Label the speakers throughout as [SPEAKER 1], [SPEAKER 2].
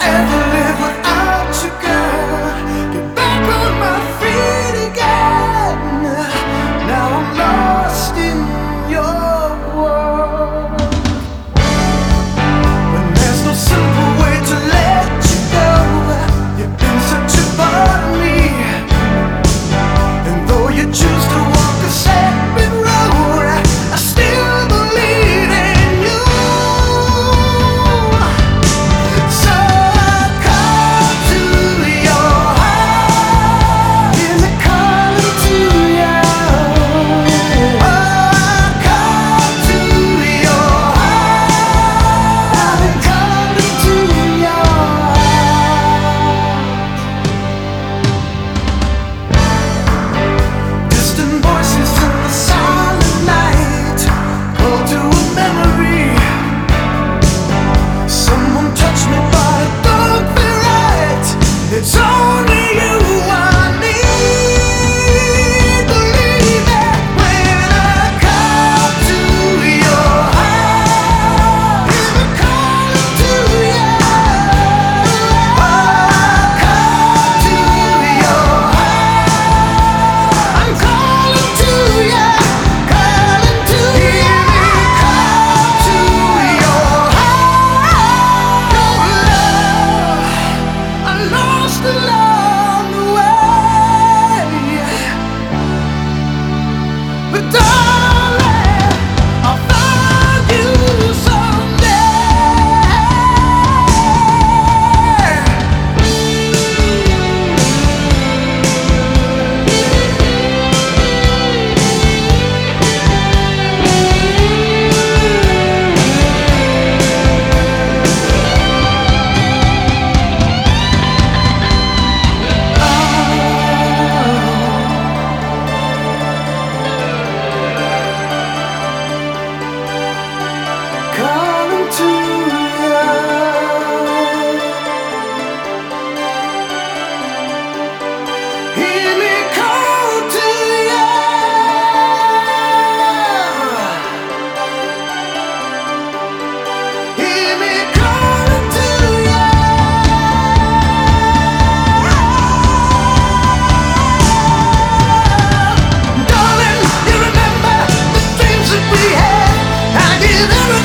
[SPEAKER 1] ever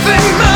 [SPEAKER 1] everything